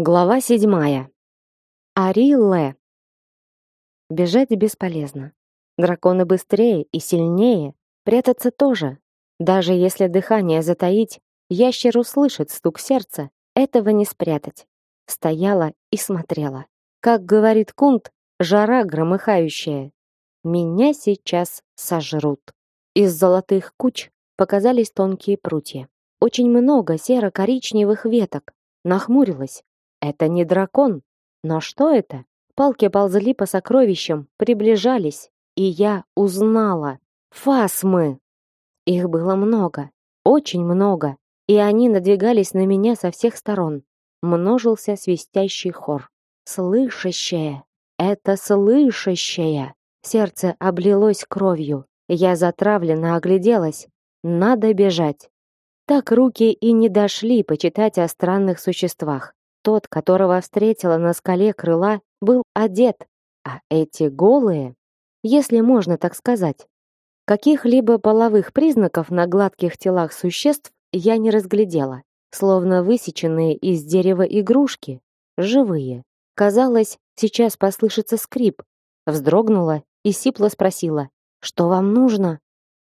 Глава седьмая. Арилле. Бежать бесполезно. Драконы быстрее и сильнее, прятаться тоже. Даже если дыхание затаить, ящер услышит стук сердца, этого не спрятать. Стояла и смотрела. Как говорит Кунт, жара громыхающая. Меня сейчас сожрут. Из золотых куч показались тонкие прутья. Очень много серо-коричневых веток. Нахмурилась это не дракон. Но что это? Палки ползли по сокровищам, приближались, и я узнала. Фасмы! Их было много, очень много, и они надвигались на меня со всех сторон. Множился свистящий хор. Слышащее! Это слышащее! Сердце облилось кровью. Я затравленно огляделась. Надо бежать. Так руки и не дошли почитать о странных существах. Тот, которого встретила на скале крыла, был одет, а эти голые, если можно так сказать. Каких-либо половых признаков на гладких телах существ я не разглядела, словно высеченные из дерева игрушки, живые. Казалось, сейчас послышится скрип. Вздрогнула и сипло спросила: "Что вам нужно?"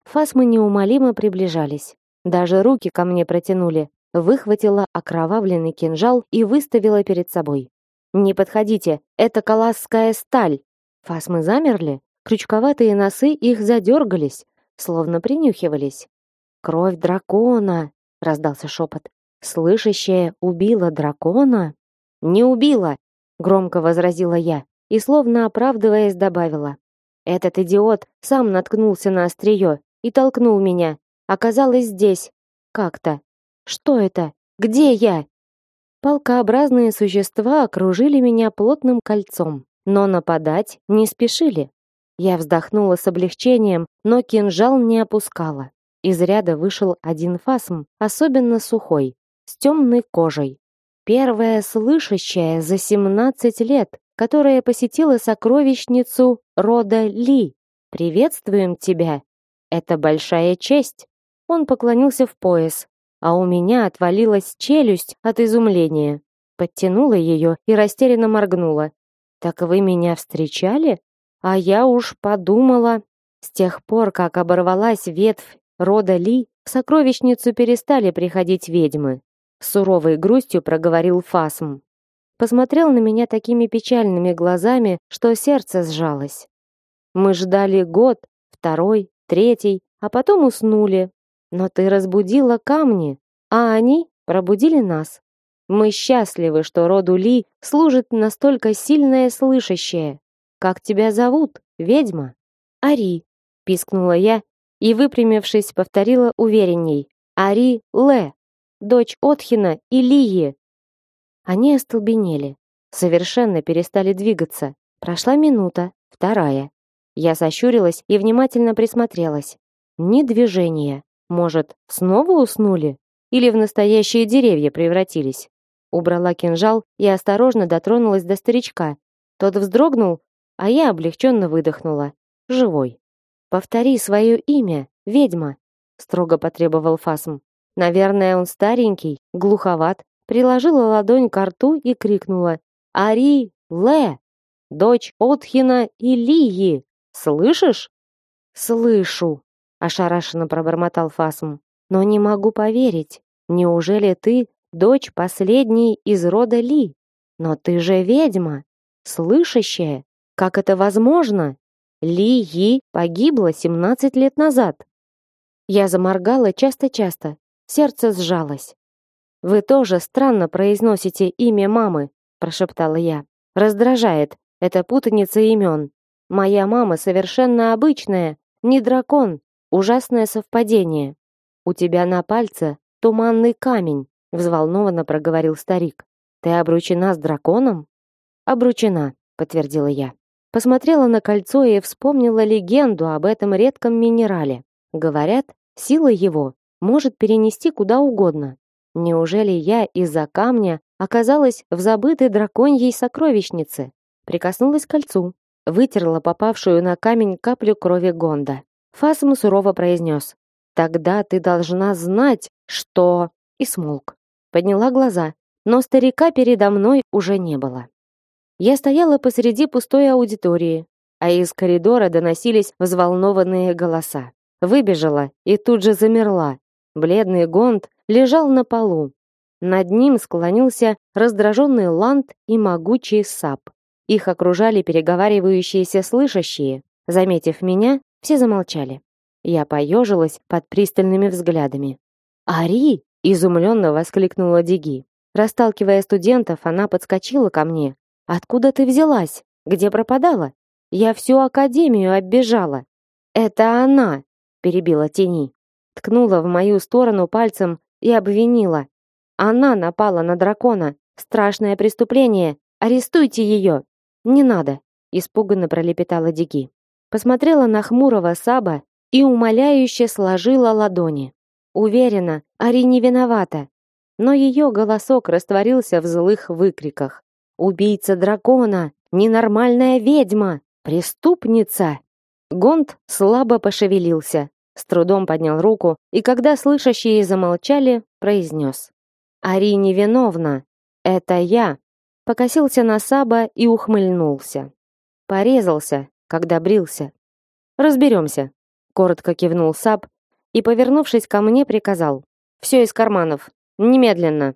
Фасмы неумолимо приближались. Даже руки ко мне протянули, выхватила окровавленный кинжал и выставила перед собой. «Не подходите, это коласская сталь!» Фасмы замерли, крючковатые носы их задергались, словно принюхивались. «Кровь дракона!» — раздался шепот. «Слышащая убила дракона?» «Не убила!» — громко возразила я и, словно оправдываясь, добавила. «Этот идиот сам наткнулся на острие и толкнул меня. Оказалось здесь. Как-то. Что это? Где я? Палкообразные существа окружили меня плотным кольцом, но нападать не спешили. Я вздохнула с облегчением, но кинжал не опускала. Из ряда вышел один фасм, особенно сухой, с темной кожей. Первая слышащая за 17 лет, которая посетила сокровищницу рода Ли. Приветствуем тебя. Это большая честь. Он поклонился в пояс, а у меня отвалилась челюсть от изумления. Подтянула ее и растерянно моргнула. «Так вы меня встречали?» А я уж подумала. С тех пор, как оборвалась ветвь рода Ли, в сокровищницу перестали приходить ведьмы. С суровой грустью проговорил Фасм. Посмотрел на меня такими печальными глазами, что сердце сжалось. Мы ждали год, второй, третий, а потом уснули, но ты разбудила камни, а они пробудили нас. Мы счастливы, что роду Ли служит настолько сильное слышащее. Как тебя зовут, ведьма? Ари, пискнула я и, выпрямившись, повторила уверенней. Ари Ле, дочь Отхина и Лии. Они остолбенели, совершенно перестали двигаться. Прошла минута, вторая. Я сощурилась и внимательно присмотрелась. Ни движения. Может, снова уснули? Или в настоящие деревья превратились? Убрала кинжал и осторожно дотронулась до старичка. Тот вздрогнул, а я облегченно выдохнула. Живой. «Повтори свое имя, ведьма», — строго потребовал Фасм. Наверное, он старенький, глуховат. Приложила ладонь к рту и крикнула. «Ари! Ле! Дочь Отхина и Лии! Слышишь?» «Слышу!» Ошарашенно пробормотал Фасм. Но не могу поверить. Неужели ты дочь последней из рода Ли? Но ты же ведьма, слышащая. Как это возможно? Ли Yi погибла 17 лет назад. Я заморгала часто-часто. Сердце сжалось. Вы тоже странно произносите имя мамы, прошептала я. Раздражает эта путаница имен. Моя мама совершенно обычная, не дракон, Ужасное совпадение. У тебя на пальце туманный камень, взволнованно проговорил старик. Ты обручена с драконом? Обручена, подтвердила я. Посмотрела на кольцо и вспомнила легенду об этом редком минерале. Говорят, сила его может перенести куда угодно. Неужели я из-за камня оказалась в забытой драконьей сокровищнице? Прикоснулась к кольцу, вытерла попавшую на камень каплю крови Гонда. Фасм сурово произнес. «Тогда ты должна знать, что...» И смолк. Подняла глаза. но старика передо мной уже не было. Я стояла посреди пустой аудитории, а из коридора доносились взволнованные голоса. Выбежала и тут же замерла. Бледный Гонд лежал на полу. Над ним склонился раздраженный Ланд и могучий Сап. Их окружали переговаривающиеся слышащие. Заметив меня, все замолчали. Я поежилась под пристальными взглядами. «Ари!» — изумленно воскликнула Диги. Расталкивая студентов, она подскочила ко мне. «Откуда ты взялась? Где пропадала? Я всю академию оббежала». «Это она!» — перебила Тени. Ткнула в мою сторону пальцем и обвинила. «Она напала на дракона. Страшное преступление. Арестуйте ее!» «Не надо!» — испуганно пролепетала Диги. Посмотрела на хмурого Саба и умоляюще сложила ладони. Уверена, Ари не виновата. Но ее голосок растворился в злых выкриках. «Убийца дракона! Ненормальная ведьма! Преступница!» Гонд слабо пошевелился, с трудом поднял руку и, когда слышащие замолчали, произнес. «Ари невиновна! Это я!» Покосился на Саба и ухмыльнулся. Порезался, когда брился. «Разберемся», коротко кивнул Саб и, повернувшись ко мне, приказал: "Все из карманов, немедленно".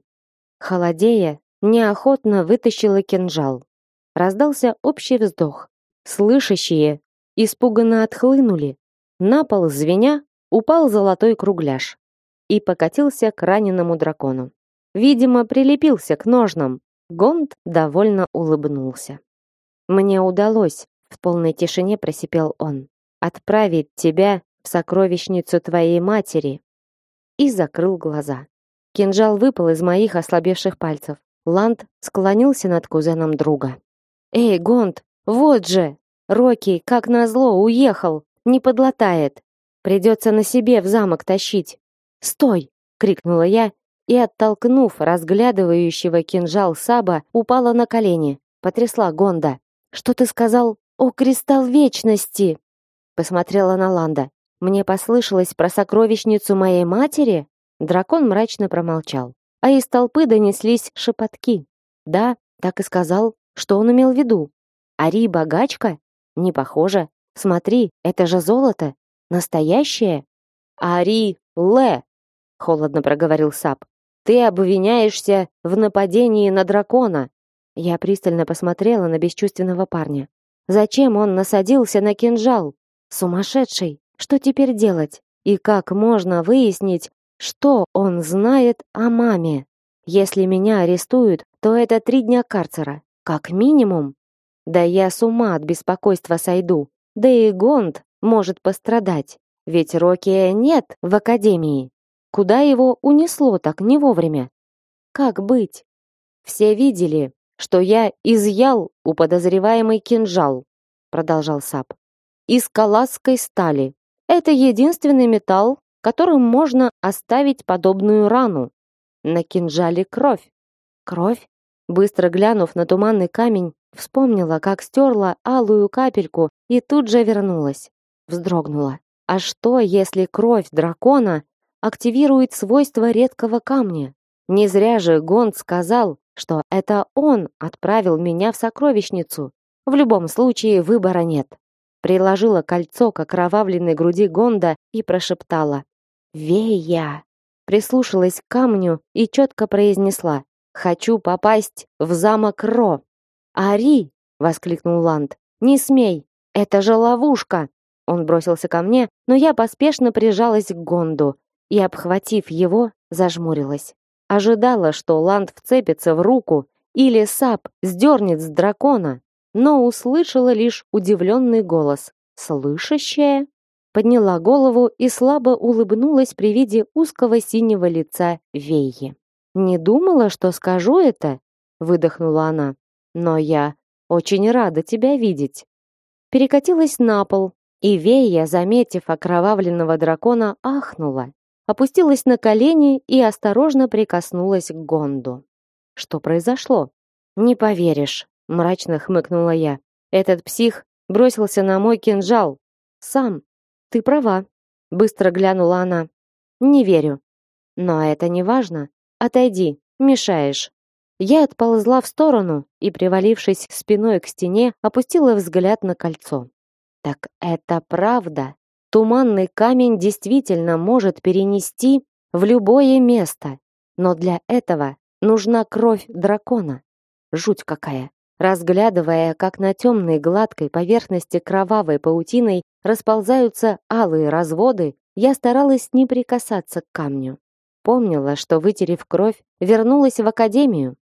Холодея неохотно вытащила кинжал. Раздался общий вздох. Слышащие испуганно отхлынули. На пол звеня упал золотой кругляш и покатился к раненому дракону. Видимо, прилепился к ножнам. Гонд довольно улыбнулся. Мне удалось, в полной тишине просипел он отправить тебя в сокровищницу твоей матери. И закрыл глаза. Кинжал выпал из моих ослабевших пальцев. Ланд склонился над кузеном друга. Эй, Гонд, вот же! Рокки, как назло, уехал, не подлатает. Придется на себе в замок тащить. Стой! крикнула я и, оттолкнув разглядывающего кинжал Саба, упала на колени, потрясла Гонда. Что ты сказал? О, кристалл вечности! Посмотрела на Ланда. Мне послышалось про сокровищницу моей матери? Дракон мрачно промолчал. А из толпы донеслись шепотки. Да, так и сказал, что он имел в виду. Ари богачка? Не похоже. Смотри, это же золото. Настоящее? Ари Ле, холодно проговорил Сап. Ты обвиняешься в нападении на дракона. Я пристально посмотрела на бесчувственного парня. Зачем он насадился на кинжал? Сумасшедший! Что теперь делать? И как можно выяснить, что он знает о маме? Если меня арестуют, то это три дня карцера, как минимум. Да я с ума от беспокойства сойду. Да и Гонд может пострадать, ведь Рокия нет в академии. Куда его унесло так не вовремя? Как быть? Все видели, что я изъял у подозреваемой кинжал, продолжал Сап из каласской стали. Это единственный металл, которым можно оставить подобную рану. На кинжале кровь. Кровь? Быстро глянув на туманный камень, вспомнила, как стерла алую капельку и тут же вернулась. Вздрогнула. А что, если кровь дракона активирует свойства редкого камня? Не зря же Гонд сказал, что это он отправил меня в сокровищницу. В любом случае выбора нет приложила кольцо к окровавленной груди Гонда и прошептала «Вея!». Прислушалась к камню и четко произнесла «Хочу попасть в замок Ро». «Ари!» — воскликнул Ланд. «Не смей! Это же ловушка!» Он бросился ко мне, но я поспешно прижалась к Гонду и, обхватив его, зажмурилась. Ожидала, что Ланд вцепится в руку или Сап сдернет с дракона, но услышала лишь удивленный голос. «Слышащая?» Подняла голову и слабо улыбнулась при виде узкого синего лица Вейи. «Не думала, что скажу это?» выдохнула она. «Но я очень рада тебя видеть». Перекатилась на пол, и Вея, заметив окровавленного дракона, ахнула. Опустилась на колени и осторожно прикоснулась к Гонду. Что произошло? Не поверишь, мрачно хмыкнула я. Этот псих бросился на мой кинжал. Сам. Ты права, быстро глянула она. Не верю. Но это не важно. Отойди, мешаешь. Я отползла в сторону и, привалившись спиной к стене, опустила взгляд на кольцо. Так это правда. Туманный камень действительно может перенести в любое место. Но для этого нужна кровь дракона. Жуть какая. Разглядывая, как на темной гладкой поверхности кровавой паутиной расползаются алые разводы, я старалась не прикасаться к камню. Помнила, что, вытерев кровь, вернулась в академию,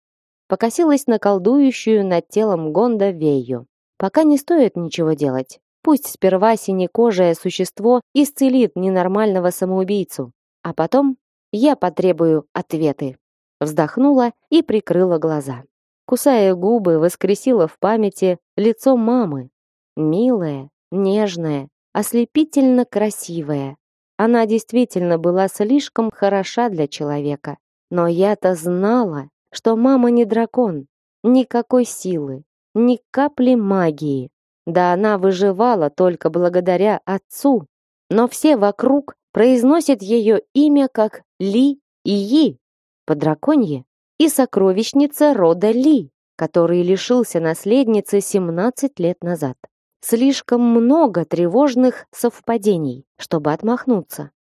покосилась на колдующую над телом Гонда Вейю. Пока не стоит ничего делать. Пусть сперва синекожее существо исцелит ненормального самоубийцу, а потом я потребую ответы. Вздохнула и прикрыла глаза. Кусая губы, воскресила в памяти лицо мамы. Милое, нежное, ослепительно красивое. Она действительно была слишком хороша для человека. Но я-то знала, что мама не дракон, никакой силы, ни капли магии. Да она выживала только благодаря отцу. Но все вокруг произносят ее имя как Ли и Yi, по драконье, и сокровищница рода Ли, который лишился наследницы 17 лет назад. Слишком много тревожных совпадений, чтобы отмахнуться.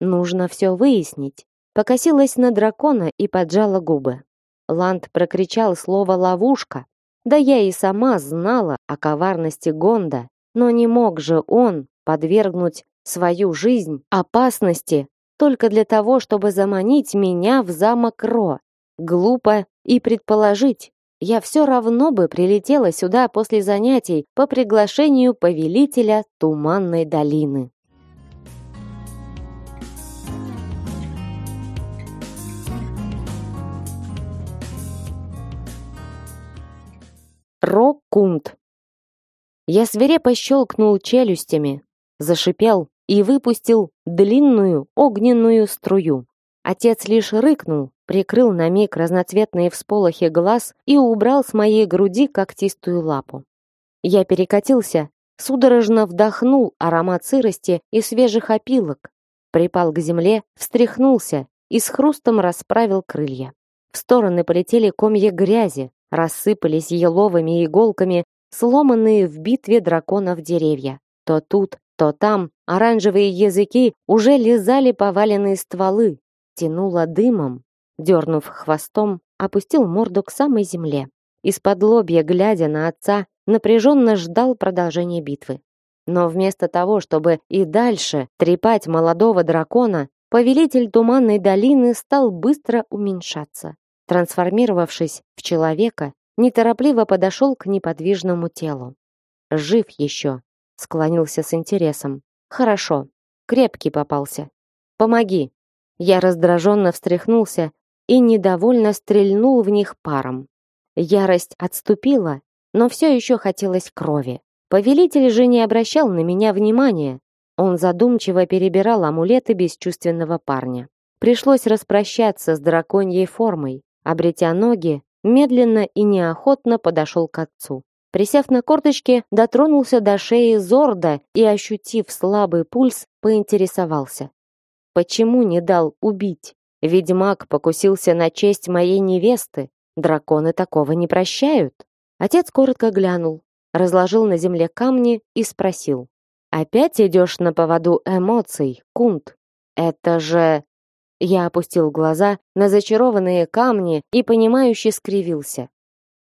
Нужно все выяснить. Покосилась на дракона и поджала губы. Ланд прокричал слово «ловушка». Да я и сама знала о коварности Гонда, но не мог же он подвергнуть свою жизнь опасности только для того, чтобы заманить меня в замок Ро. Глупо и предположить. Я все равно бы прилетела сюда после занятий по приглашению повелителя Туманной долины. Рокунт. Я свирепо щелкнул челюстями, зашипел и выпустил длинную огненную струю. Отец лишь рыкнул, прикрыл на миг разноцветные всполохи глаз и убрал с моей груди когтистую лапу. Я перекатился, судорожно вдохнул аромат сырости и свежих опилок, припал к земле, встряхнулся и с хрустом расправил крылья. В стороны полетели комья грязи, рассыпались еловыми иголками, сломанные в битве драконов деревья. То тут, то там оранжевые языки уже лизали поваленные стволы, тянуло дымом. Дернув хвостом, опустил морду к самой земле. Из-под лобья, глядя на отца, напряженно ждал продолжения битвы. Но вместо того, чтобы и дальше трепать молодого дракона, повелитель Туманной долины стал быстро уменьшаться трансформировавшись в человека, неторопливо подошел к неподвижному телу. Жив еще, склонился с интересом. Хорошо, крепкий попался. Помоги. Я раздраженно встряхнулся и недовольно стрельнул в них паром. Ярость отступила, но все еще хотелось крови. Повелитель же не обращал на меня внимания. Он задумчиво перебирал амулеты бесчувственного парня. Пришлось распрощаться с драконьей формой, Обретя ноги, медленно и неохотно подошел к отцу. Присев на корточки, дотронулся до шеи Зорда и, ощутив слабый пульс, поинтересовался. «Почему не дал убить? Ведьмак покусился на честь моей невесты. Драконы такого не прощают». Отец коротко глянул, разложил на земле камни и спросил. «Опять идешь на поводу эмоций, Кунт? Это же...» Я опустил глаза на зачарованные камни и понимающе скривился.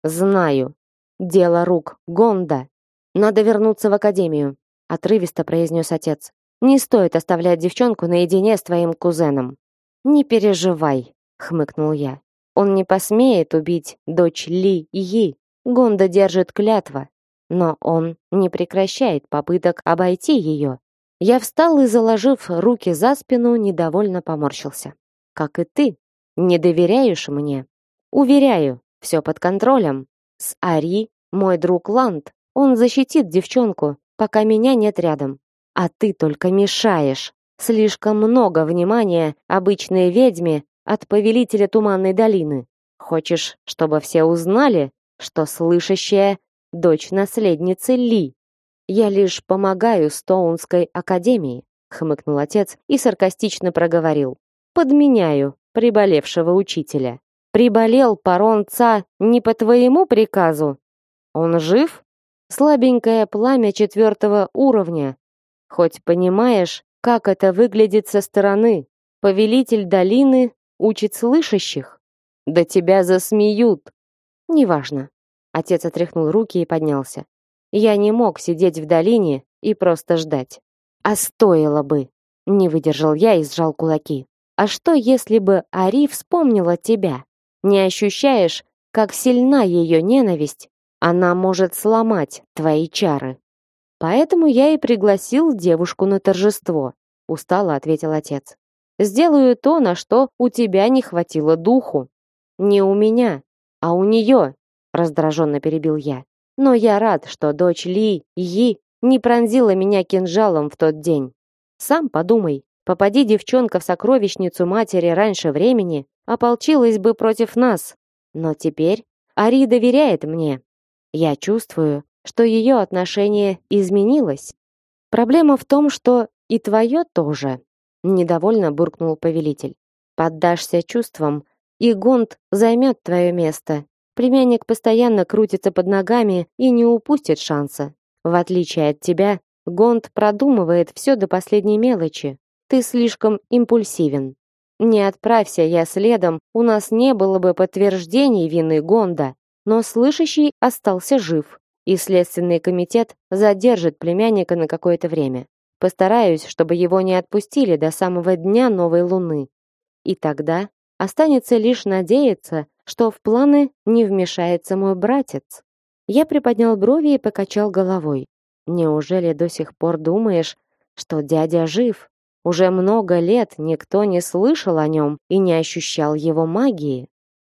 Знаю. Дело рук Гонда. Надо вернуться в академию, отрывисто произнес отец. Не стоит оставлять девчонку наедине с твоим кузеном. Не переживай, хмыкнул я. Он не посмеет убить дочь Ли Yi. Гонда держит клятва, но он не прекращает попыток обойти ее. Я встал и, заложив руки за спину, недовольно поморщился. Как и ты, не доверяешь мне? Уверяю, все под контролем. С Ари мой друг Ланд, он защитит девчонку, пока меня нет рядом. А ты только мешаешь. Слишком много внимания обычной ведьме от повелителя Туманной долины. Хочешь, чтобы все узнали, что слышащая дочь наследницы Ли? Я лишь помогаю Стоунской академии, хмыкнул отец и саркастично проговорил: "Подменяю приболевшего учителя". Приболел парон Ца не по твоему приказу? Он жив? Слабенькое пламя четвертого уровня. Хоть понимаешь, как это выглядит со стороны. Повелитель долины учит слышащих. Да тебя засмеют. Неважно. Отец отряхнул руки и поднялся. Я не мог сидеть в долине и просто ждать. А стоило бы. Не выдержал я и сжал кулаки. А что, если бы Ари вспомнила тебя? Не ощущаешь, как сильна ее ненависть? Она может сломать твои чары. Поэтому я и пригласил девушку на торжество, устало ответил отец. Сделаю то, на что у тебя не хватило духу. Не у меня, а у нее, раздраженно перебил я. Но я рад, что дочь Ли Yi не пронзила меня кинжалом в тот день. Сам подумай, попади девчонка в сокровищницу матери раньше времени, ополчилась бы против нас. Но теперь Ари доверяет мне. Я чувствую, что ее отношение изменилось. Проблема в том, что и твое тоже. Недовольно буркнул повелитель. Поддашься чувствам, и Гонт займет твое место. Племянник постоянно крутится под ногами и не упустит шанса. В отличие от тебя, Гонт продумывает все до последней мелочи. Ты слишком импульсивен. Не отправься я следом, у нас не было бы подтверждений вины Гонда, но слышащий остался жив, и следственный комитет задержит племянника на какое-то время. Постараюсь, чтобы его не отпустили до самого дня новой луны. И тогда останется лишь надеяться, что в планы не вмешается мой братец. Я приподнял брови и покачал головой. Неужели до сих пор думаешь, что дядя жив? Уже много лет никто не слышал о нем и не ощущал его магии.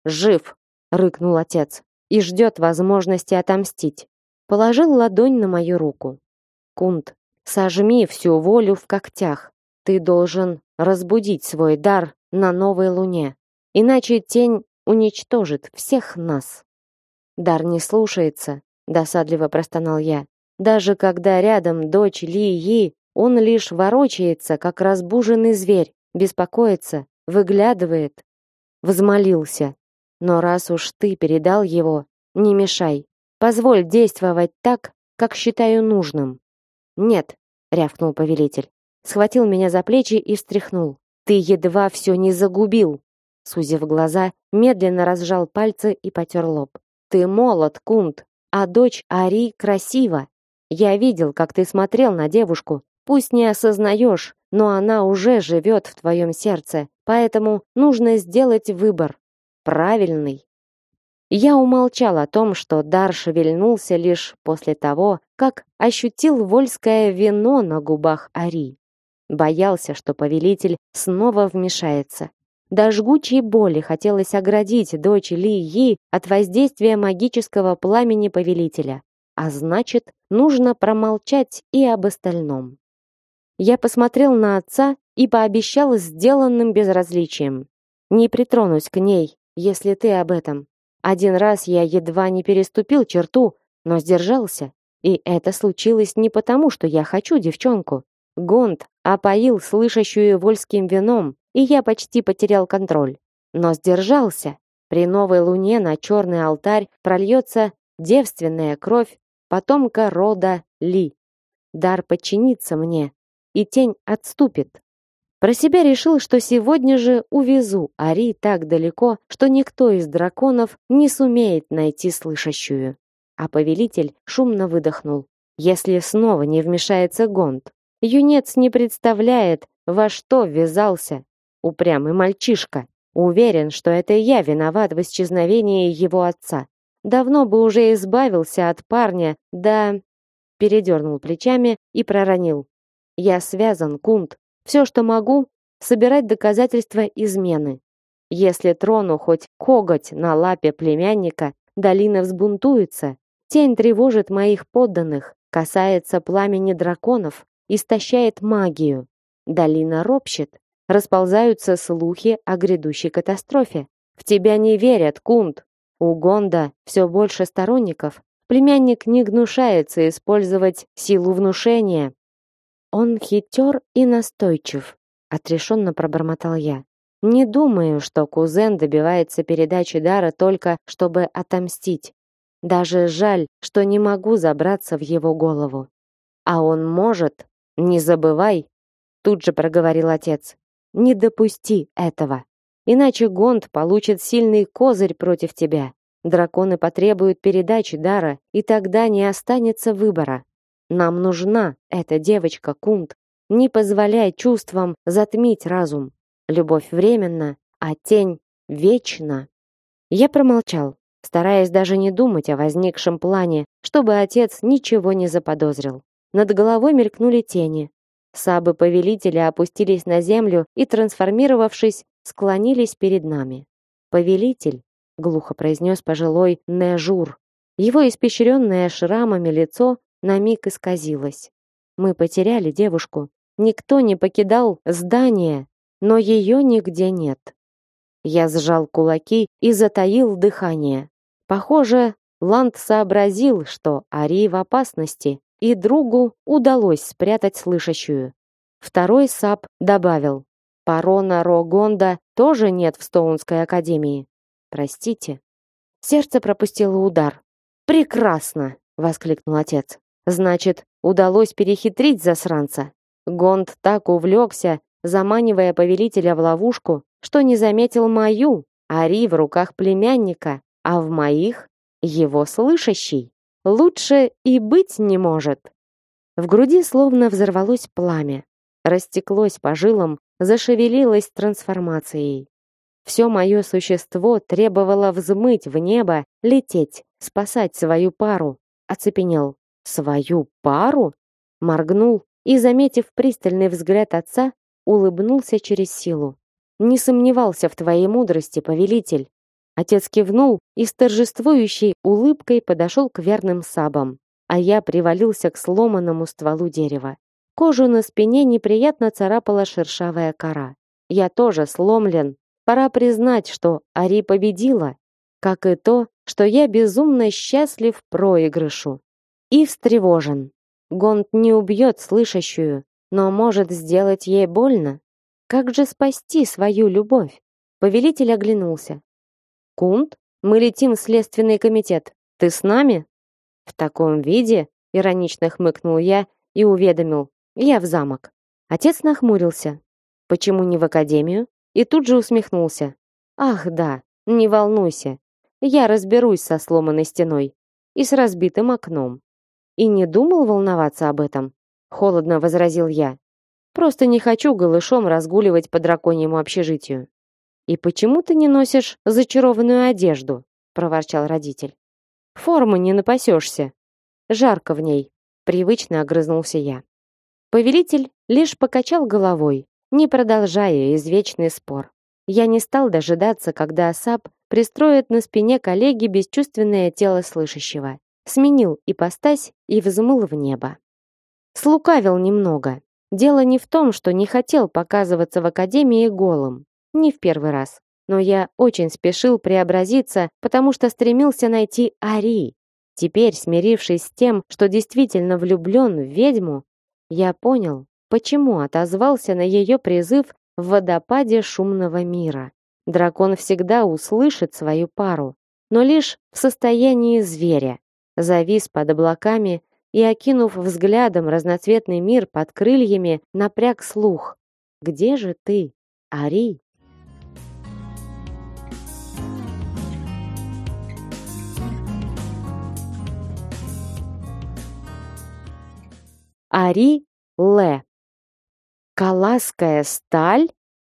«Жив!» — рыкнул отец. «И ждет возможности отомстить». Положил ладонь на мою руку. «Кунт, сожми всю волю в когтях. Ты должен разбудить свой дар на новой луне. Иначе тень уничтожит всех нас». «Дар не слушается», — досадливо простонал я. «Даже когда рядом дочь Ли он лишь ворочается, как разбуженный зверь, беспокоится, выглядывает. Взмолился. Но раз уж ты передал его, не мешай. Позволь действовать так, как считаю нужным. Нет, рявкнул повелитель. Схватил меня за плечи и встряхнул. Ты едва все не загубил. Сузив глаза, медленно разжал пальцы и потер лоб. Ты молод, Кунт, а дочь Ари красива. Я видел, как ты смотрел на девушку, Пусть не осознаешь, но она уже живет в твоем сердце, поэтому нужно сделать выбор. Правильный. Я умолчал о том, что дар шевельнулся лишь после того, как ощутил вольское вино на губах Ари. Боялся, что повелитель снова вмешается. До жгучей боли хотелось оградить дочь Ли Yi от воздействия магического пламени повелителя. А значит, нужно промолчать и об остальном. Я посмотрел на отца и пообещал сделанным безразличием. Не притронусь к ней, если ты об этом. Один раз я едва не переступил черту, но сдержался. И это случилось не потому, что я хочу девчонку. Гонд опоил слышащую вольским вином, и я почти потерял контроль. Но сдержался. При новой луне на черный алтарь прольется девственная кровь потомка рода Ли. Дар подчинится мне, и тень отступит. Про себя решил, что сегодня же увезу Ари так далеко, что никто из драконов не сумеет найти слышащую. А повелитель шумно выдохнул. Если снова не вмешается Гонд, юнец не представляет, во что ввязался. Упрямый мальчишка. Уверен, что это я виноват в исчезновении его отца. Давно бы уже избавился от парня, да... Передернул плечами и проронил. Я связан, Кунт. Все, что могу, собирать доказательства измены. Если трону хоть коготь на лапе племянника, долина взбунтуется. Тень тревожит моих подданных, касается пламени драконов, истощает магию. Долина ропщет, расползаются слухи о грядущей катастрофе. В тебя не верят, Кунт. У Гонда все больше сторонников. Племянник не гнушается использовать силу внушения, он хитер и настойчив, отрешенно пробормотал я. Не думаю, что кузен добивается передачи дара только чтобы отомстить. Даже жаль, что не могу забраться в его голову. А он может. Не забывай, тут же проговорил отец. Не допусти этого. Иначе Гонд получит сильный козырь против тебя. Драконы потребуют передачи дара, и тогда не останется выбора. Нам нужна эта девочка Кунт. Не позволяй чувствам затмить разум. Любовь временна, а тень вечна. Я промолчал, стараясь даже не думать о возникшем плане, чтобы отец ничего не заподозрил. Над головой мелькнули тени. Сабы повелителя опустились на землю и, трансформировавшись, склонились перед нами. Повелитель глухо произнес пожилой Нежур. Его испещренное шрамами лицо на миг исказилось. Мы потеряли девушку. Никто не покидал здание, но ее нигде нет. Я сжал кулаки и затаил дыхание. Похоже, Ланд сообразил, что Ари в опасности, и другу удалось спрятать слышащую. Второй сап добавил: "Парона Рогонда тоже нет в Стоунской академии. Простите. Сердце пропустило удар. Прекрасно, воскликнул отец. Значит, удалось перехитрить засранца. Гонд так увлекся, заманивая повелителя в ловушку, что не заметил мою, Ари в руках племянника, а в моих его слышащий. Лучше и быть не может. В груди словно взорвалось пламя, растеклось по жилам, зашевелилось трансформацией. Все мое существо требовало взмыть в небо, лететь, спасать свою пару. Оцепенел. Свою пару? Моргнул и, заметив пристальный взгляд отца, улыбнулся через силу. Не сомневался в твоей мудрости, повелитель. Отец кивнул и с торжествующей улыбкой подошел к верным сабам, а я привалился к сломанному стволу дерева. Кожу на спине неприятно царапала шершавая кора. Я тоже сломлен, Пора признать, что Ари победила, как и то, что я безумно счастлив проигрышу. И встревожен. Гонд не убьет слышащую, но может сделать ей больно. Как же спасти свою любовь? Повелитель оглянулся. Кунт, мы летим в следственный комитет. Ты с нами? В таком виде, иронично хмыкнул я и уведомил: я в замок. Отец нахмурился. Почему не в академию? и тут же усмехнулся. Ах, да, не волнуйся. Я разберусь со сломанной стеной и с разбитым окном. И не думал волноваться об этом, холодно возразил я. Просто не хочу голышом разгуливать по драконьему общежитию. И почему ты не носишь зачарованную одежду? проворчал родитель. Формы не напасешься. Жарко в ней, привычно огрызнулся я. Повелитель лишь покачал головой, не продолжая извечный спор. Я не стал дожидаться, когда Асап пристроит на спине коллеги бесчувственное тело слышащего. Сменил ипостась и взмыл в небо. Слукавил немного. Дело не в том, что не хотел показываться в академии голым. Не в первый раз. Но я очень спешил преобразиться, потому что стремился найти Ари. Теперь, смирившись с тем, что действительно влюблен в ведьму, я понял, почему отозвался на ее призыв в водопаде шумного мира. Дракон всегда услышит свою пару, но лишь в состоянии зверя. Завис под облаками и, окинув взглядом разноцветный мир под крыльями, напряг слух. «Где же ты, Ари?» Ари Ле Калаская сталь?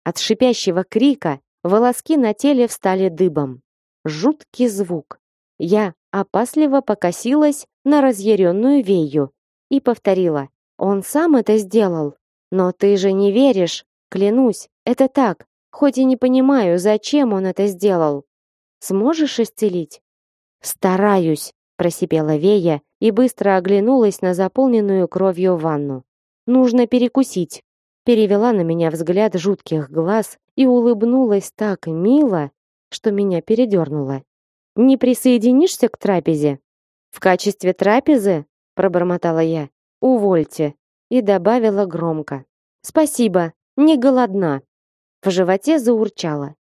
От шипящего крика волоски на теле встали дыбом. Жуткий звук. Я опасливо покосилась на разъяренную Вею и повторила. Он сам это сделал. Но ты же не веришь. Клянусь, это так. Хоть и не понимаю, зачем он это сделал. Сможешь исцелить? Стараюсь, просипела Вея и быстро оглянулась на заполненную кровью ванну. Нужно перекусить перевела на меня взгляд жутких глаз и улыбнулась так мило, что меня передернуло. «Не присоединишься к трапезе?» «В качестве трапезы?» — пробормотала я. «Увольте!» и добавила громко. «Спасибо, не голодна!» В животе заурчало,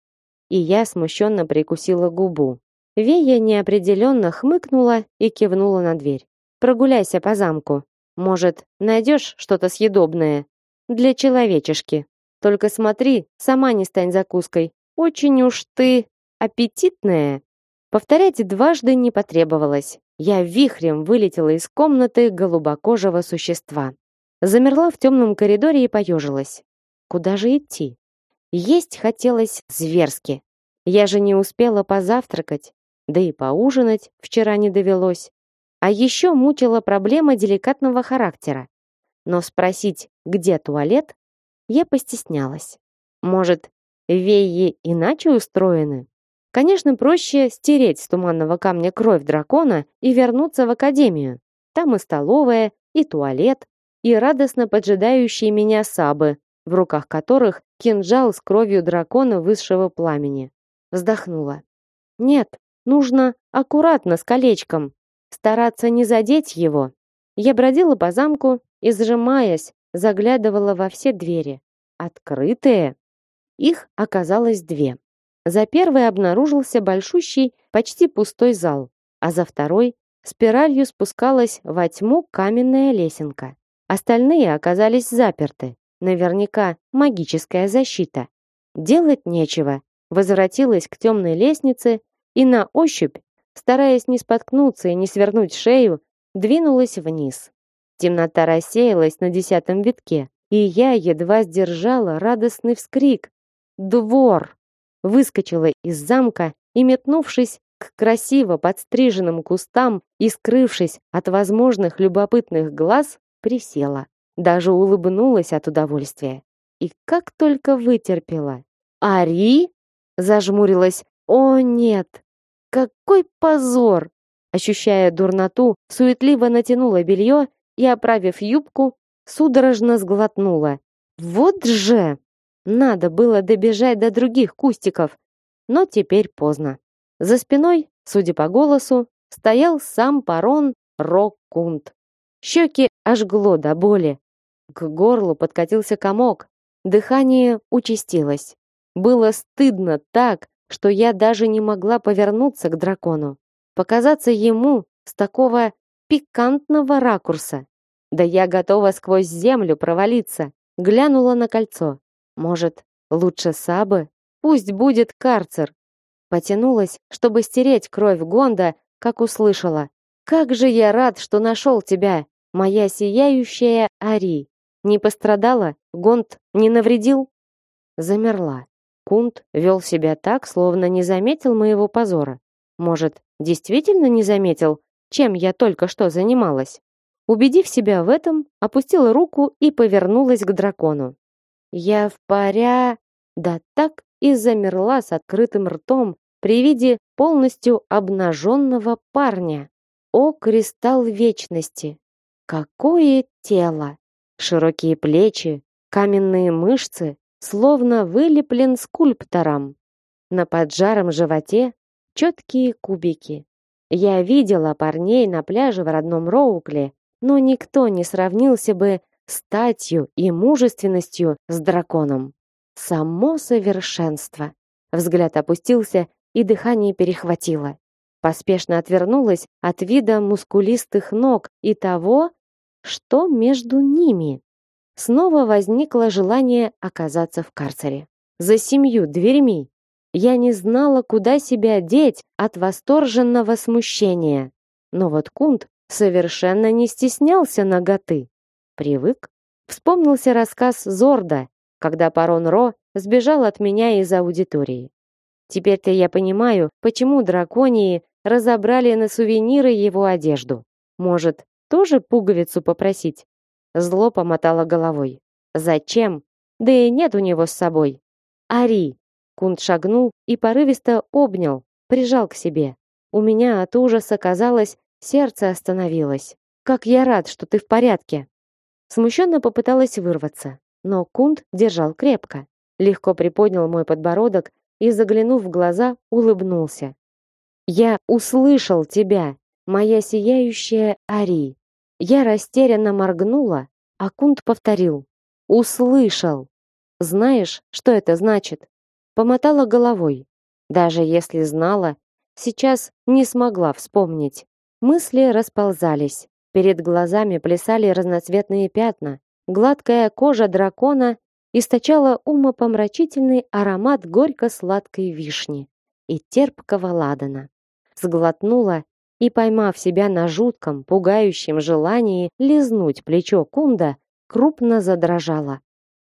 и я смущенно прикусила губу. Вея неопределенно хмыкнула и кивнула на дверь. Прогуляйся по замку. Может, найдешь что-то съедобное для человечешки. Только смотри, сама не стань закуской. Очень уж ты аппетитная. Повторять дважды не потребовалось. Я вихрем вылетела из комнаты голубокожего существа. Замерла в темном коридоре и поежилась. Куда же идти? Есть хотелось зверски. Я же не успела позавтракать, да и поужинать вчера не довелось. А еще мучила проблема деликатного характера. Но спросить, где туалет, я постеснялась. Может, веи иначе устроены? Конечно, проще стереть с туманного камня кровь дракона и вернуться в академию. Там и столовая, и туалет, и радостно поджидающие меня сабы, в руках которых кинжал с кровью дракона высшего пламени. Вздохнула. Нет, нужно аккуратно с колечком, стараться не задеть его. Я бродила по замку и, сжимаясь, заглядывала во все двери. Открытые. Их оказалось две. За первой обнаружился большущий, почти пустой зал, а за второй спиралью спускалась во тьму каменная лесенка. Остальные оказались заперты. Наверняка магическая защита. Делать нечего. Возвратилась к темной лестнице и на ощупь, стараясь не споткнуться и не свернуть шею, двинулась вниз. Темнота рассеялась на десятом витке, и я едва сдержала радостный вскрик. «Двор!» Выскочила из замка и, метнувшись к красиво подстриженным кустам и скрывшись от возможных любопытных глаз, присела даже улыбнулась от удовольствия. И как только вытерпела. «Ари?» Зажмурилась. «О, нет! Какой позор!» Ощущая дурноту, суетливо натянула белье и, оправив юбку, судорожно сглотнула. «Вот же!» Надо было добежать до других кустиков, но теперь поздно. За спиной, судя по голосу, стоял сам парон Роккунд. Щеки ожгло до боли, к горлу подкатился комок. Дыхание участилось. Было стыдно так, что я даже не могла повернуться к дракону. Показаться ему с такого пикантного ракурса. Да я готова сквозь землю провалиться. Глянула на кольцо. Может, лучше Сабы? Пусть будет карцер. Потянулась, чтобы стереть кровь Гонда, как услышала. Как же я рад, что нашел тебя, моя сияющая Ари. Не пострадала? Гонт не навредил? Замерла. Кунт вел себя так, словно не заметил моего позора. Может, действительно не заметил, чем я только что занималась? Убедив себя в этом, опустила руку и повернулась к дракону. Я в паря... Да так и замерла с открытым ртом при виде полностью обнаженного парня. О, кристалл вечности! Какое тело! Широкие плечи, каменные мышцы, словно вылеплен скульптором. На поджаром животе четкие кубики. Я видела парней на пляже в родном Роукле, но никто не сравнился бы статью и мужественностью с драконом. Само совершенство. Взгляд опустился, и дыхание перехватило. Поспешно отвернулась от вида мускулистых ног и того, что между ними? Снова возникло желание оказаться в карцере. За семью дверьми. Я не знала, куда себя деть от восторженного смущения. Но вот Кунт совершенно не стеснялся наготы. Привык. Вспомнился рассказ Зорда, когда Парон Ро сбежал от меня из аудитории. Теперь-то я понимаю, почему драконии разобрали на сувениры его одежду. Может, тоже пуговицу попросить? Зло помотала головой. Зачем? Да и нет у него с собой. Ари. Кунт шагнул и порывисто обнял, прижал к себе. У меня от ужаса, казалось, сердце остановилось. Как я рад, что ты в порядке. Смущенно попыталась вырваться, но Кунт держал крепко. Легко приподнял мой подбородок и, заглянув в глаза, улыбнулся. Я услышал тебя, моя сияющая Ари. Я растерянно моргнула, а Кунт повторил. «Услышал!» Знаешь, что это значит? Помотала головой. Даже если знала, сейчас не смогла вспомнить. Мысли расползались. Перед глазами плясали разноцветные пятна. Гладкая кожа дракона источала умопомрачительный аромат горько-сладкой вишни и терпкого ладана. Сглотнула и, поймав себя на жутком, пугающем желании лизнуть плечо Кунда, крупно задрожала.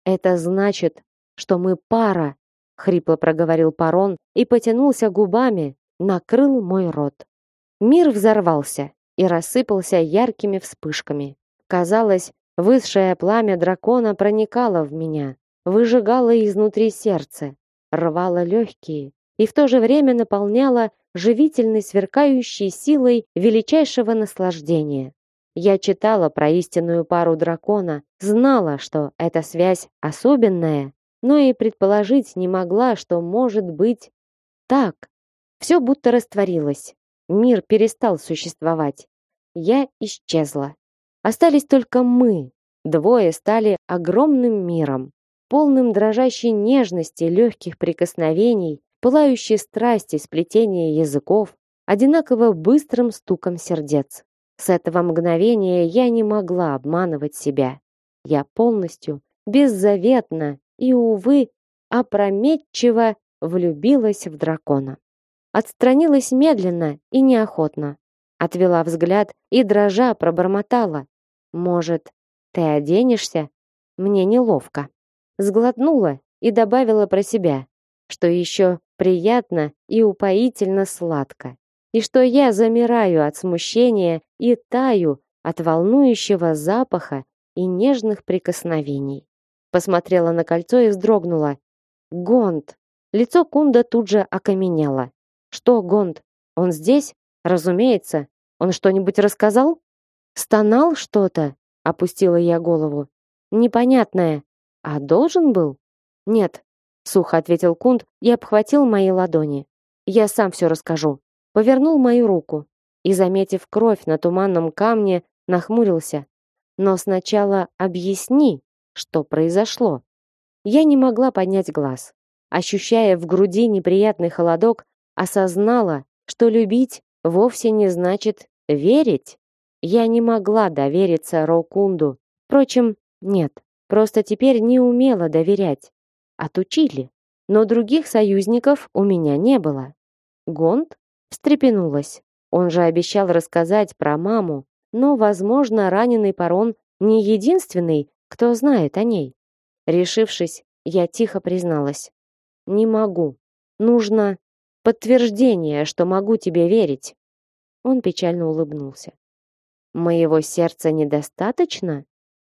«Это значит, что мы пара», — хрипло проговорил Парон и потянулся губами, накрыл мой рот. Мир взорвался и рассыпался яркими вспышками. Казалось, высшее пламя дракона проникало в меня, выжигало изнутри сердце, рвало легкие и в то же время наполняло живительной сверкающей силой величайшего наслаждения. Я читала про истинную пару дракона, знала, что эта связь особенная, но и предположить не могла, что может быть так. Все будто растворилось. Мир перестал существовать. Я исчезла. Остались только мы. Двое стали огромным миром, полным дрожащей нежности, легких прикосновений, пылающей страсти, сплетения языков, одинаково быстрым стуком сердец. С этого мгновения я не могла обманывать себя. Я полностью, беззаветно и, увы, опрометчиво влюбилась в дракона. Отстранилась медленно и неохотно. Отвела взгляд и, дрожа, пробормотала. «Может, ты оденешься? Мне неловко». Сглотнула и добавила про себя, что еще приятно и упоительно сладко и что я замираю от смущения и таю от волнующего запаха и нежных прикосновений. Посмотрела на кольцо и вздрогнула. Гонд. Лицо Кунда тут же окаменело. Что, Гонд? Он здесь? Разумеется. Он что-нибудь рассказал? Стонал что-то? Опустила я голову. Непонятное. А должен был? Нет, сухо ответил Кунд и обхватил мои ладони. Я сам все расскажу повернул мою руку и, заметив кровь на туманном камне, нахмурился. Но сначала объясни, что произошло. Я не могла поднять глаз. Ощущая в груди неприятный холодок, осознала, что любить вовсе не значит верить. Я не могла довериться Рокунду. Впрочем, нет, просто теперь не умела доверять. Отучили. Но других союзников у меня не было. Гонд встрепенулась. Он же обещал рассказать про маму, но, возможно, раненый Парон не единственный, кто знает о ней. Решившись, я тихо призналась: "Не могу. Нужно подтверждение, что могу тебе верить". Он печально улыбнулся. Моего сердца недостаточно?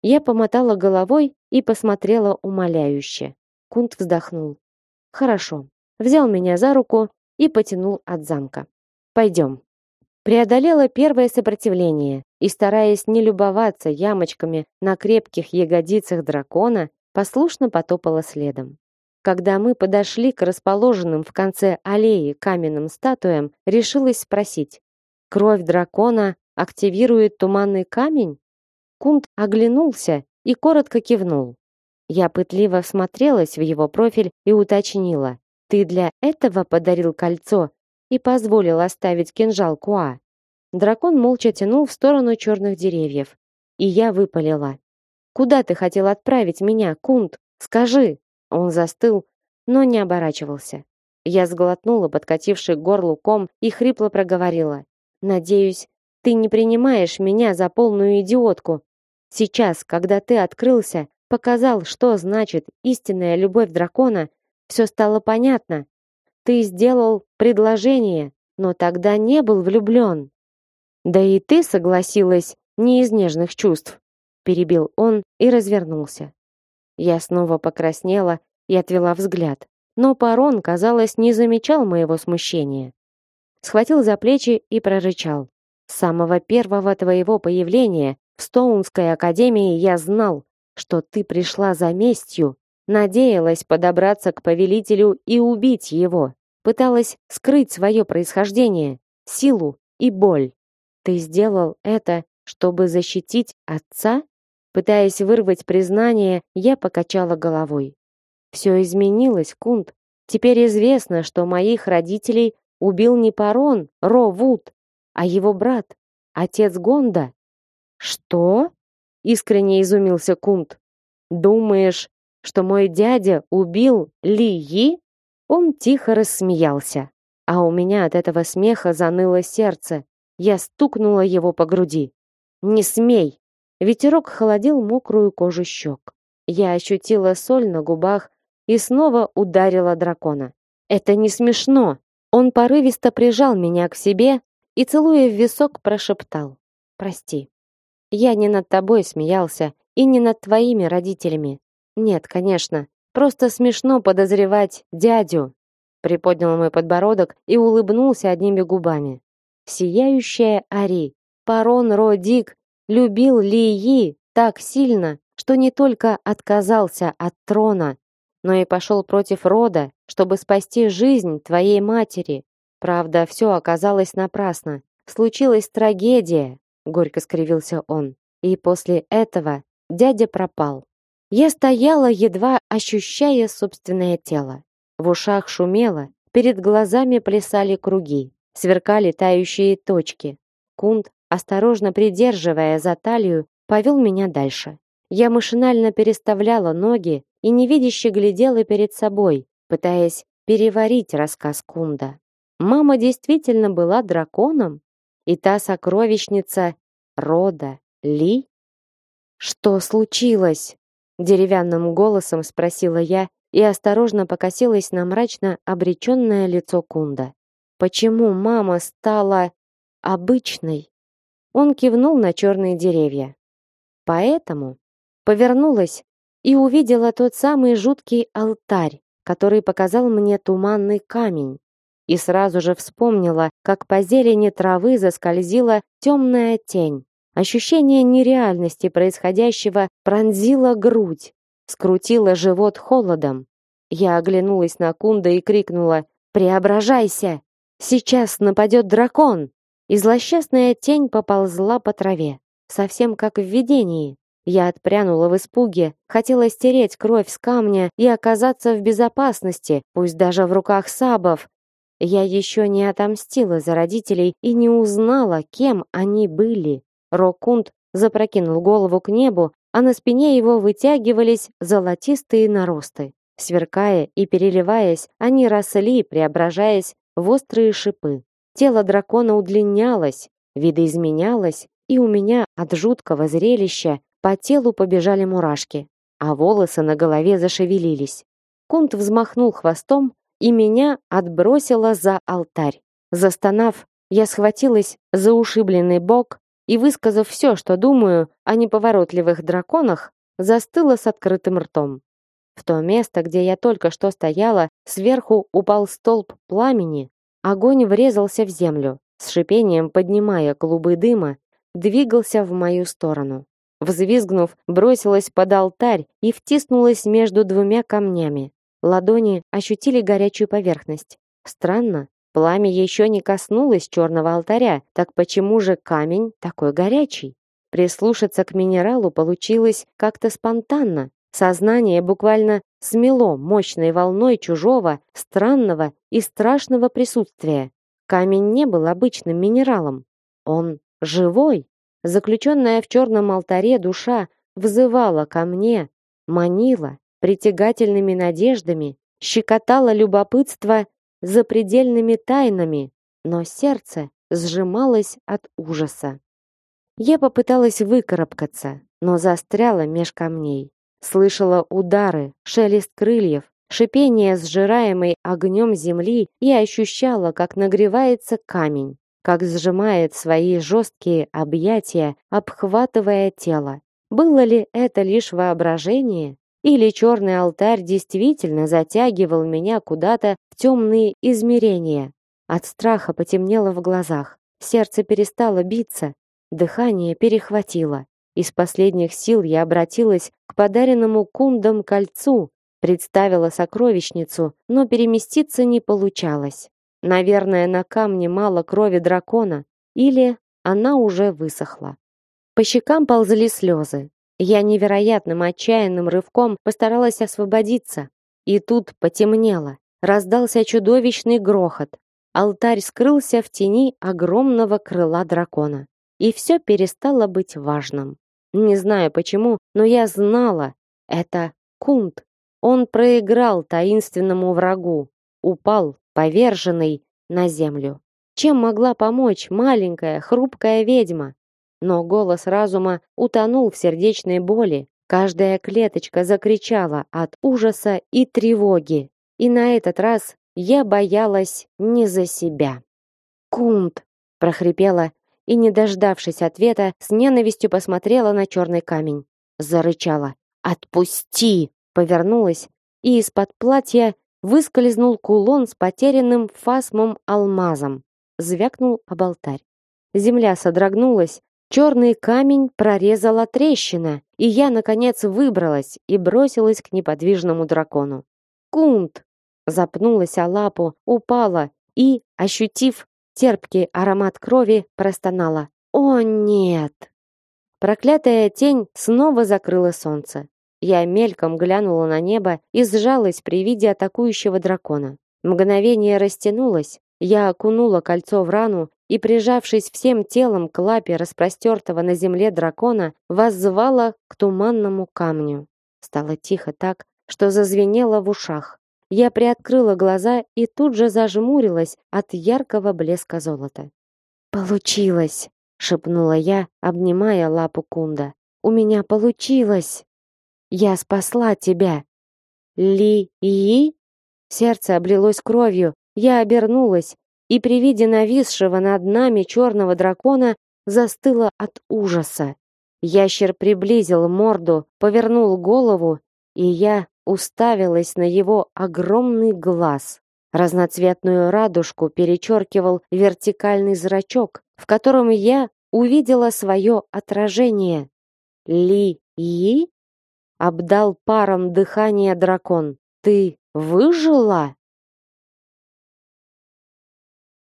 Я помотала головой и посмотрела умоляюще. Кунт вздохнул. Хорошо. Взял меня за руку и потянул от замка. Пойдем. Преодолела первое сопротивление и, стараясь не любоваться ямочками на крепких ягодицах дракона, послушно потопала следом. Когда мы подошли к расположенным в конце аллеи каменным статуям, решилась спросить: "Кровь дракона активирует туманный камень?" Кунт оглянулся и коротко кивнул. Я пытливо всмотрелась в его профиль и уточнила: ты для этого подарил кольцо и позволил оставить кинжал Куа. Дракон молча тянул в сторону черных деревьев, и я выпалила: "Куда ты хотел отправить меня, Кунт? Скажи". Он застыл, но не оборачивался. Я сглотнула подкативший горлу ком и хрипло проговорила: "Надеюсь, ты не принимаешь меня за полную идиотку. Сейчас, когда ты открылся, показал, что значит истинная любовь дракона, все стало понятно. Ты сделал предложение, но тогда не был влюблен. Да и ты согласилась не из нежных чувств, перебил он и развернулся. Я снова покраснела и отвела взгляд, но Парон, казалось, не замечал моего смущения. Схватил за плечи и прорычал: "С самого первого твоего появления в Стоунской академии я знал, что ты пришла за местью Надеялась подобраться к повелителю и убить его. Пыталась скрыть свое происхождение, силу и боль. Ты сделал это, чтобы защитить отца? Пытаясь вырвать признание, я покачала головой. Все изменилось, Кунт. Теперь известно, что моих родителей убил не Парон, Ро Вуд, а его брат, отец Гонда. Что? Искренне изумился Кунт. Думаешь, что мой дядя убил Ли Yi? Он тихо рассмеялся, а у меня от этого смеха заныло сердце. Я стукнула его по груди. Не смей. Ветерок холодил мокрую кожу щек. Я ощутила соль на губах и снова ударила дракона. Это не смешно. Он порывисто прижал меня к себе и целуя в висок прошептал: "Прости. Я не над тобой смеялся и не над твоими родителями. Нет, конечно, просто смешно подозревать дядю". Приподнял мой подбородок и улыбнулся одними губами. Сияющая Ари, Парон Родик любил Лии так сильно, что не только отказался от трона, но и пошел против рода, чтобы спасти жизнь твоей матери. Правда, все оказалось напрасно. Случилась трагедия, горько скривился он. И после этого дядя пропал. Я стояла, едва ощущая собственное тело. В ушах шумело, перед глазами плясали круги, сверкали тающие точки. Кунт, осторожно придерживая за талию, повел меня дальше. Я машинально переставляла ноги и невидяще глядела перед собой, пытаясь переварить рассказ Кунда. Мама действительно была драконом, и та сокровищница рода Ли? Что случилось? деревянным голосом спросила я и осторожно покосилась на мрачно обреченное лицо Кунда. Почему мама стала обычной? Он кивнул на черные деревья. Поэтому повернулась и увидела тот самый жуткий алтарь, который показал мне туманный камень и сразу же вспомнила, как по зелени травы заскользила темная тень. Ощущение нереальности происходящего пронзило грудь, скрутило живот холодом. Я оглянулась на Кунда и крикнула «Преображайся! Сейчас нападет дракон!» И злосчастная тень поползла по траве, совсем как в видении. Я отпрянула в испуге, хотела стереть кровь с камня и оказаться в безопасности, пусть даже в руках сабов, я еще не отомстила за родителей и не узнала, кем они были. Рокунд запрокинул голову к небу, а на спине его вытягивались золотистые наросты. Сверкая и переливаясь, они росли, преображаясь в острые шипы. Тело дракона удлинялось, видоизменялось, и у меня от жуткого зрелища по телу побежали мурашки, а волосы на голове зашевелились. Кунт взмахнул хвостом, и меня отбросило за алтарь. Застонав, я схватилась за ушибленный бок и, высказав все, что думаю о неповоротливых драконах, застыла с открытым ртом. В то место, где я только что стояла, сверху упал столб пламени, огонь врезался в землю, с шипением поднимая клубы дыма, двигался в мою сторону. Взвизгнув, бросилась под алтарь и втиснулась между двумя камнями. Ладони ощутили горячую поверхность. Странно, пламя еще не коснулось черного алтаря, так почему же камень такой горячий? Прислушаться к минералу получилось как-то спонтанно. Сознание буквально смело мощной волной чужого, странного и страшного присутствия. Камень не был обычным минералом. Он живой. Заключенная в черном алтаре душа взывала ко мне, манила, притягательными надеждами, щекотало любопытство за предельными тайнами, но сердце сжималось от ужаса. Я попыталась выкарабкаться, но застряла меж камней. Слышала удары, шелест крыльев, шипение сжираемой огнем земли и ощущала, как нагревается камень, как сжимает свои жесткие объятия, обхватывая тело. Было ли это лишь воображение? Или черный алтарь действительно затягивал меня куда-то в темные измерения. От страха потемнело в глазах. Сердце перестало биться, дыхание перехватило. Из последних сил я обратилась к подаренному кундам кольцу, представила сокровищницу, но переместиться не получалось. Наверное, на камне мало крови дракона, или она уже высохла. По щекам ползли слезы. Я невероятным отчаянным рывком постаралась освободиться И тут потемнело. Раздался чудовищный грохот. Алтарь скрылся в тени огромного крыла дракона. И все перестало быть важным. Не знаю почему, но я знала, это Кунт. Он проиграл таинственному врагу, упал, поверженный, на землю. Чем могла помочь маленькая, хрупкая ведьма? Но голос разума утонул в сердечной боли. Каждая клеточка закричала от ужаса и тревоги. И на этот раз я боялась не за себя. «Кунт!» – прохрипела и, не дождавшись ответа, с ненавистью посмотрела на черный камень. Зарычала. «Отпусти!» Повернулась, и из-под платья выскользнул кулон с потерянным фасмом алмазом. Звякнул об алтарь. Земля содрогнулась, черный камень прорезала трещина, и я, наконец, выбралась и бросилась к неподвижному дракону. «Кунт!» Запнулась о лапу, упала и, ощутив терпкий аромат крови, простонала. «О, нет!» Проклятая тень снова закрыла солнце. Я мельком глянула на небо и сжалась при виде атакующего дракона. Мгновение растянулось, я окунула кольцо в рану и, прижавшись всем телом к лапе распростертого на земле дракона, воззвала к туманному камню. Стало тихо так, что зазвенело в ушах. Я приоткрыла глаза и тут же зажмурилась от яркого блеска золота. «Получилось!» — шепнула я, обнимая лапу Кунда. «У меня получилось! Я спасла тебя!» «Ли-И?» Сердце облилось кровью, я обернулась и при виде нависшего над нами черного дракона застыла от ужаса. Ящер приблизил морду, повернул голову, и я уставилась на его огромный глаз. Разноцветную радужку перечеркивал вертикальный зрачок, в котором я увидела свое отражение. Ли-И? Обдал паром дыхание дракон. Ты выжила?